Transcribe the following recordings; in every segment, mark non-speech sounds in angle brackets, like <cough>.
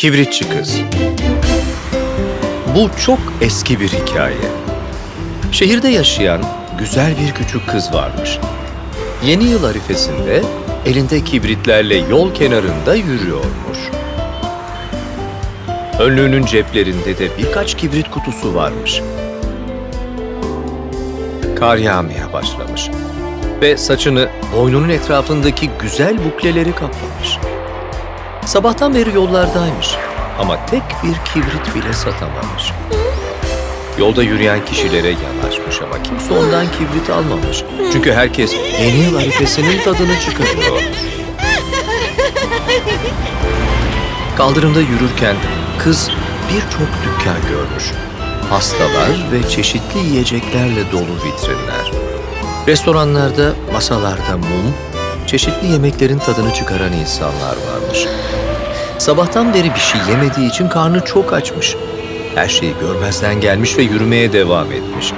Kibritçi Kız Bu çok eski bir hikaye. Şehirde yaşayan güzel bir küçük kız varmış. Yeni yıl arifesinde elinde kibritlerle yol kenarında yürüyormuş. Önlüğünün ceplerinde de birkaç kibrit kutusu varmış. Kar yağmaya başlamış ve saçını boynunun etrafındaki güzel bukleleri kaplamış. Sabahtan beri yollardaymış ama tek bir kibrit bile satamamış. Yolda yürüyen kişilere yanaşmış ama kimse ondan kibrit almamış. Çünkü herkes yeni yıl arifesinin tadını çıkarıyormuş. Kaldırımda yürürken kız birçok dükkan görmüş. Pastalar ve çeşitli yiyeceklerle dolu vitrinler. Restoranlarda, masalarda mum, çeşitli yemeklerin tadını çıkaran insanlar varmış. Sabahtan beri bir şey yemediği için karnı çok açmış. Her şeyi görmezden gelmiş ve yürümeye devam etmiş.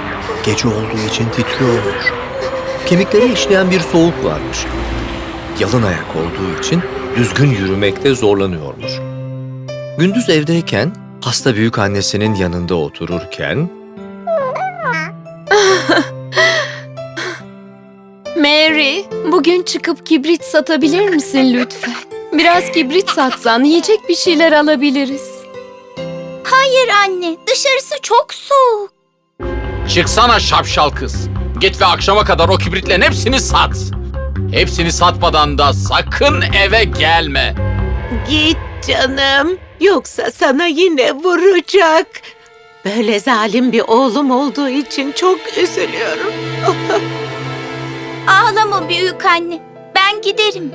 Gece olduğu için titriyormuş. Kemikleri işleyen bir soğuk varmış. Yalın ayak olduğu için düzgün yürümekte zorlanıyormuş. Gündüz evdeyken hasta büyük annesinin yanında otururken bugün çıkıp kibrit satabilir misin lütfen? Biraz kibrit satsan yiyecek bir şeyler alabiliriz. Hayır anne, dışarısı çok soğuk. Çıksana şapşal kız. Git ve akşama kadar o kibritlerin hepsini sat. Hepsini satmadan da sakın eve gelme. Git canım. Yoksa sana yine vuracak. Böyle zalim bir oğlum olduğu için çok üzülüyorum. <laughs> Ağlama büyük anne. Ben giderim.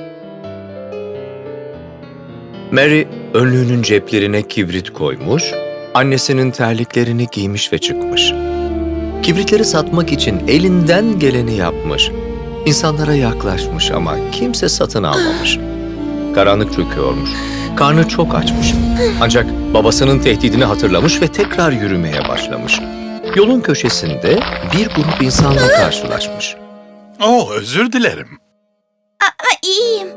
Mary önlüğünün ceplerine kibrit koymuş, annesinin terliklerini giymiş ve çıkmış. Kibritleri satmak için elinden geleni yapmış. İnsanlara yaklaşmış ama kimse satın almamış. Karanlık çöküyormuş. Karnı çok açmış. Ancak babasının tehdidini hatırlamış ve tekrar yürümeye başlamış. Yolun köşesinde bir grup insanla karşılaşmış. Oh özür dilerim. Aa, iyiyim.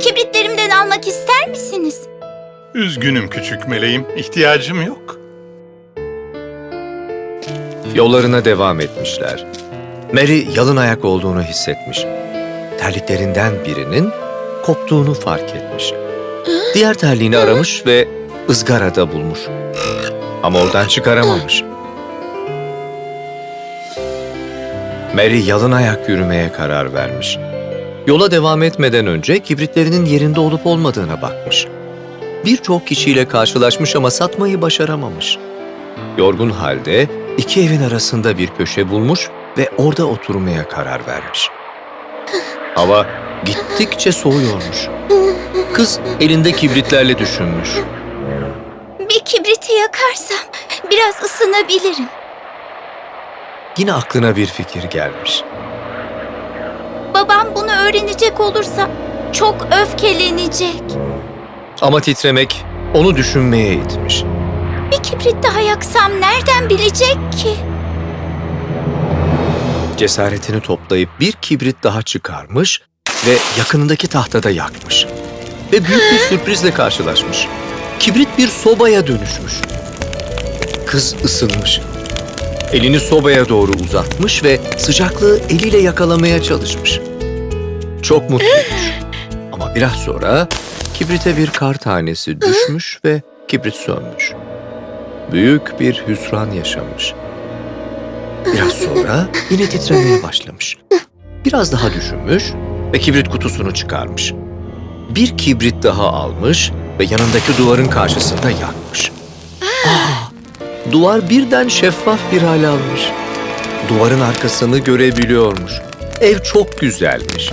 Kibritlerimden almak ister misiniz? Üzgünüm küçük meleğim. İhtiyacım yok. Yollarına devam etmişler. Mary yalın ayak olduğunu hissetmiş. Terliklerinden birinin koptuğunu fark etmiş. Diğer terliğini aramış ve ızgarada bulmuş. Ama oradan çıkaramamış. Mary yalın ayak yürümeye karar vermiş. Yola devam etmeden önce kibritlerinin yerinde olup olmadığına bakmış. Birçok kişiyle karşılaşmış ama satmayı başaramamış. Yorgun halde iki evin arasında bir köşe bulmuş ve orada oturmaya karar vermiş. Hava gittikçe soğuyormuş. Kız elinde kibritlerle düşünmüş. Bir kibriti yakarsam biraz ısınabilirim. Yine aklına bir fikir gelmiş. Babam bunu öğrenecek olursa çok öfkelenecek. Ama titremek onu düşünmeye itmiş. Bir kibrit daha yaksam nereden bilecek ki? Cesaretini toplayıp bir kibrit daha çıkarmış ve yakınındaki tahtada yakmış. Ve büyük bir sürprizle karşılaşmış. Kibrit bir sobaya dönüşmüş. Kız ısınmış. Elini sobaya doğru uzatmış ve sıcaklığı eliyle yakalamaya çalışmış. Çok mutluymuş. <gasps> Ama biraz sonra kibrite bir kar tanesi düşmüş ve kibrit sönmüş. Büyük bir hüsran yaşamış. Biraz <laughs> sonra yine titremeye başlamış. Biraz daha düşünmüş ve kibrit kutusunu çıkarmış. Bir kibrit daha almış ve yanındaki duvarın karşısında yakmış. Duvar birden şeffaf bir hal almış. Duvarın arkasını görebiliyormuş. Ev çok güzelmiş.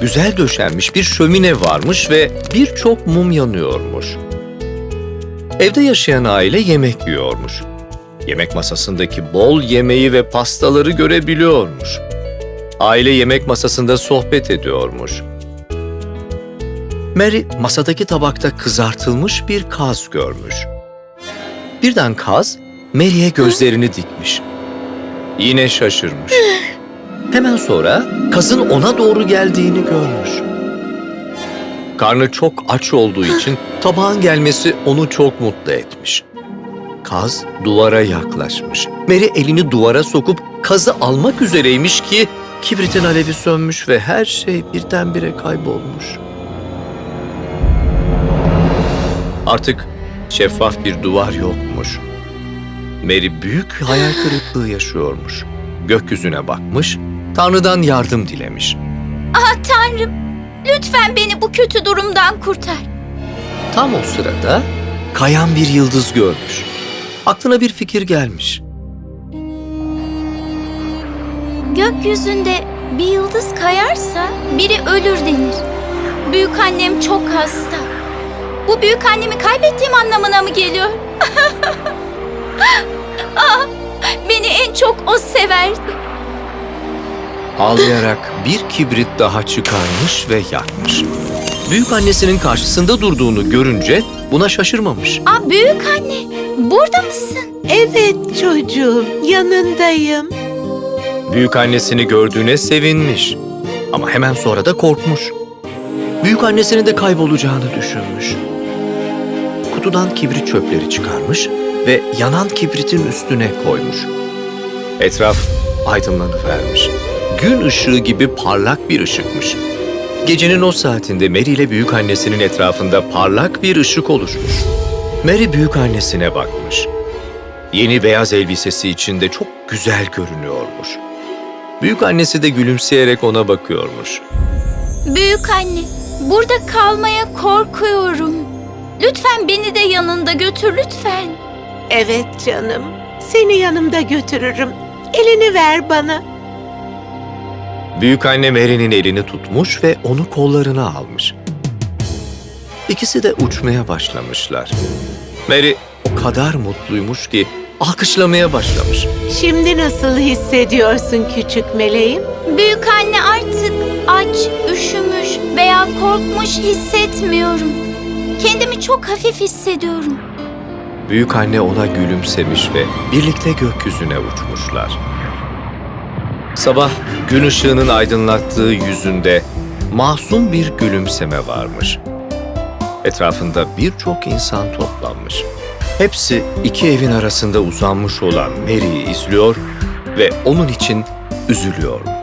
Güzel döşenmiş bir şömine varmış ve birçok mum yanıyormuş. Evde yaşayan aile yemek yiyormuş. Yemek masasındaki bol yemeği ve pastaları görebiliyormuş. Aile yemek masasında sohbet ediyormuş. Mary masadaki tabakta kızartılmış bir kaz görmüş. Birden kaz Mary'e gözlerini dikmiş. Yine şaşırmış. Hemen sonra kazın ona doğru geldiğini görmüş. Karnı çok aç olduğu için tabağın gelmesi onu çok mutlu etmiş. Kaz duvara yaklaşmış. Mary elini duvara sokup kazı almak üzereymiş ki kibritin alevi sönmüş ve her şey birdenbire kaybolmuş. Artık şeffaf bir duvar yokmuş. Mary büyük hayal kırıklığı yaşıyormuş. Gökyüzüne bakmış, Tanrı'dan yardım dilemiş. Ah Tanrım, lütfen beni bu kötü durumdan kurtar. Tam o sırada kayan bir yıldız görmüş. Aklına bir fikir gelmiş. Gökyüzünde bir yıldız kayarsa biri ölür denir. Büyük annem çok hasta. Bu büyük annemi kaybettiğim anlamına mı geliyor? <laughs> ah, beni en çok o severdi. Ağlayarak bir kibrit daha çıkarmış ve yakmış. Büyük annesinin karşısında durduğunu görünce buna şaşırmamış. Ah büyük anne, burada mısın? Evet çocuğum, yanındayım. Büyük annesini gördüğüne sevinmiş. Ama hemen sonra da korkmuş. Büyük annesinin de kaybolacağını düşünmüş. Kutudan kibrit çöpleri çıkarmış ve yanan kibritin üstüne koymuş. Etraf aydınlanıvermiş. Gün ışığı gibi parlak bir ışıkmış. Gecenin o saatinde Mary ile büyük annesinin etrafında parlak bir ışık oluşmuş. Mary büyük annesine bakmış. Yeni beyaz elbisesi içinde çok güzel görünüyormuş. Büyük annesi de gülümseyerek ona bakıyormuş. Büyük anne, burada kalmaya korkuyorum. Lütfen beni de yanında götür lütfen. Evet canım, seni yanımda götürürüm. Elini ver bana. Büyük anne Mary'nin elini tutmuş ve onu kollarına almış. İkisi de uçmaya başlamışlar. Mary o kadar mutluymuş ki alkışlamaya başlamış. Şimdi nasıl hissediyorsun küçük meleğim? Büyük anne artık aç, üşümüş veya korkmuş hissetmiyorum. Kendimi çok hafif hissediyorum. Büyük anne ona gülümsemiş ve birlikte gökyüzüne uçmuşlar. Sabah gün ışığının aydınlattığı yüzünde masum bir gülümseme varmış. Etrafında birçok insan toplanmış. Hepsi iki evin arasında uzanmış olan Mary'i izliyor ve onun için üzülüyormuş.